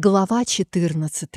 Глава 14.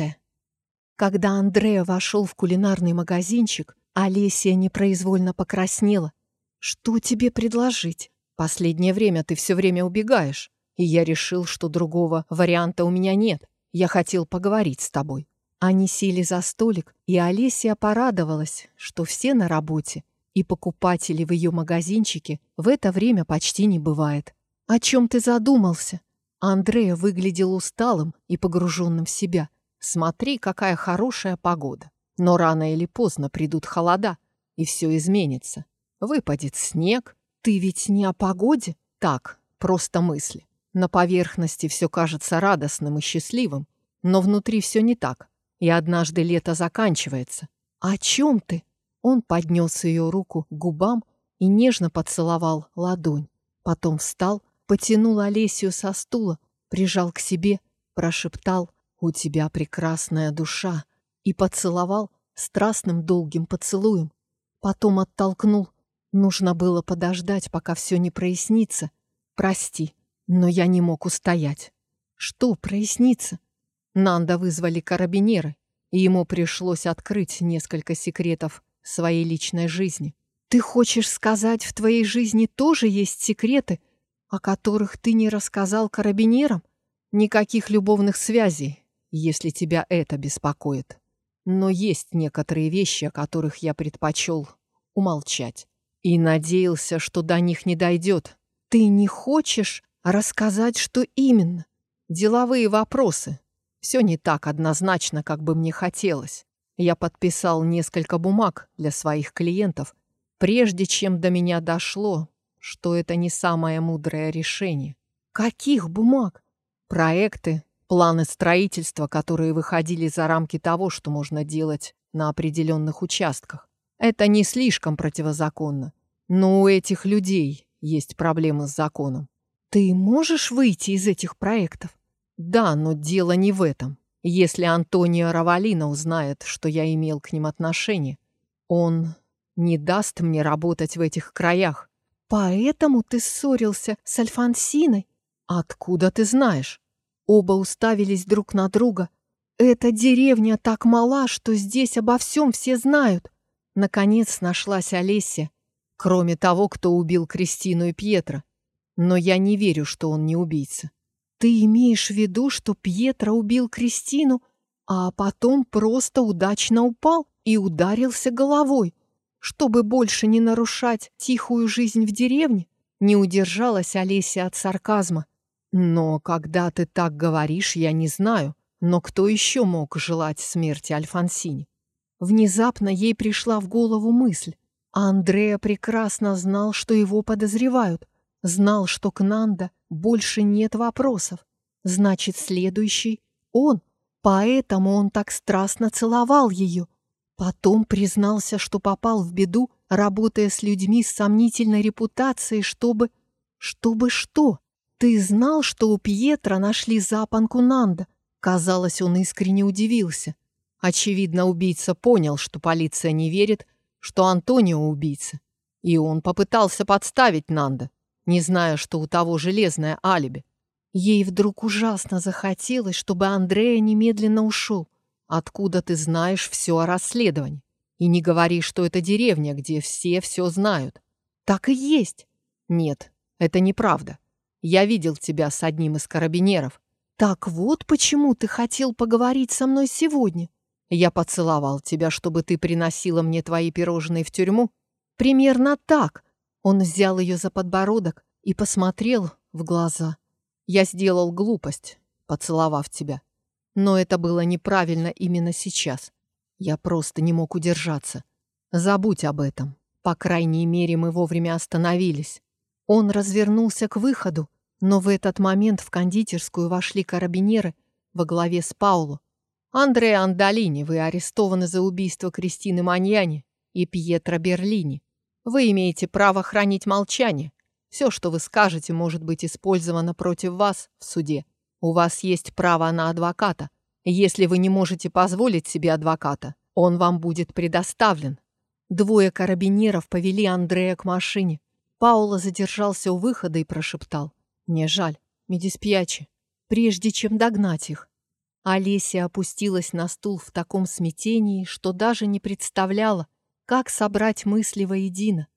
Когда Андреа вошел в кулинарный магазинчик, Олесия непроизвольно покраснела. «Что тебе предложить? Последнее время ты все время убегаешь, и я решил, что другого варианта у меня нет. Я хотел поговорить с тобой». Они сели за столик, и Олесия порадовалась, что все на работе, и покупателей в ее магазинчике в это время почти не бывает. «О чем ты задумался?» Андрея выглядел усталым и погруженным в себя. Смотри, какая хорошая погода. Но рано или поздно придут холода, и все изменится. Выпадет снег. Ты ведь не о погоде? Так, просто мысли. На поверхности все кажется радостным и счастливым, но внутри все не так. И однажды лето заканчивается. О чем ты? Он поднес ее руку к губам и нежно поцеловал ладонь. Потом встал потянул Олесию со стула, прижал к себе, прошептал «У тебя прекрасная душа» и поцеловал страстным долгим поцелуем. Потом оттолкнул. Нужно было подождать, пока все не прояснится. Прости, но я не мог устоять. Что прояснится? Нанда вызвали карабинеры, и ему пришлось открыть несколько секретов своей личной жизни. Ты хочешь сказать, в твоей жизни тоже есть секреты, о которых ты не рассказал карабинерам? Никаких любовных связей, если тебя это беспокоит. Но есть некоторые вещи, о которых я предпочел умолчать. И надеялся, что до них не дойдет. Ты не хочешь рассказать, что именно? Деловые вопросы. Все не так однозначно, как бы мне хотелось. Я подписал несколько бумаг для своих клиентов, прежде чем до меня дошло, что это не самое мудрое решение. Каких бумаг? Проекты, планы строительства, которые выходили за рамки того, что можно делать на определенных участках. Это не слишком противозаконно. Но у этих людей есть проблемы с законом. Ты можешь выйти из этих проектов? Да, но дело не в этом. Если Антонио Равалина узнает, что я имел к ним отношение, он не даст мне работать в этих краях. «Поэтому ты ссорился с Альфонсиной?» «Откуда ты знаешь?» Оба уставились друг на друга. «Эта деревня так мала, что здесь обо всем все знают». Наконец нашлась Олеся, кроме того, кто убил Кристину и Пьетро. Но я не верю, что он не убийца. Ты имеешь в виду, что Пьетро убил Кристину, а потом просто удачно упал и ударился головой? Чтобы больше не нарушать тихую жизнь в деревне, не удержалась Олеся от сарказма. Но когда ты так говоришь, я не знаю. Но кто еще мог желать смерти Альфонсине? Внезапно ей пришла в голову мысль. А Андреа прекрасно знал, что его подозревают. Знал, что к Нанда больше нет вопросов. Значит, следующий — он. Поэтому он так страстно целовал ее. Потом признался, что попал в беду, работая с людьми с сомнительной репутацией, чтобы... Чтобы что? Ты знал, что у Пьетра нашли запонку Нанда? Казалось, он искренне удивился. Очевидно, убийца понял, что полиция не верит, что Антонио убийца. И он попытался подставить Нанда, не зная, что у того железное алиби. Ей вдруг ужасно захотелось, чтобы Андрея немедленно ушел. Откуда ты знаешь все о расследовании? И не говори, что это деревня, где все все знают. Так и есть. Нет, это неправда. Я видел тебя с одним из карабинеров. Так вот почему ты хотел поговорить со мной сегодня. Я поцеловал тебя, чтобы ты приносила мне твои пирожные в тюрьму. Примерно так. Он взял ее за подбородок и посмотрел в глаза. Я сделал глупость, поцеловав тебя. Но это было неправильно именно сейчас. Я просто не мог удержаться. Забудь об этом. По крайней мере, мы вовремя остановились. Он развернулся к выходу, но в этот момент в кондитерскую вошли карабинеры во главе с Пауло. «Андреа Андалини, вы арестованы за убийство Кристины Маньяни и Пьетро Берлини. Вы имеете право хранить молчание. Все, что вы скажете, может быть использовано против вас в суде. У вас есть право на адвоката. Если вы не можете позволить себе адвоката, он вам будет предоставлен. Двое карабинеров повели Андрея к машине. Паула задержался у выхода и прошептал. «Мне жаль, Медиспьячи, прежде чем догнать их. Олеся опустилась на стул в таком смятении, что даже не представляла, как собрать мысли воедино.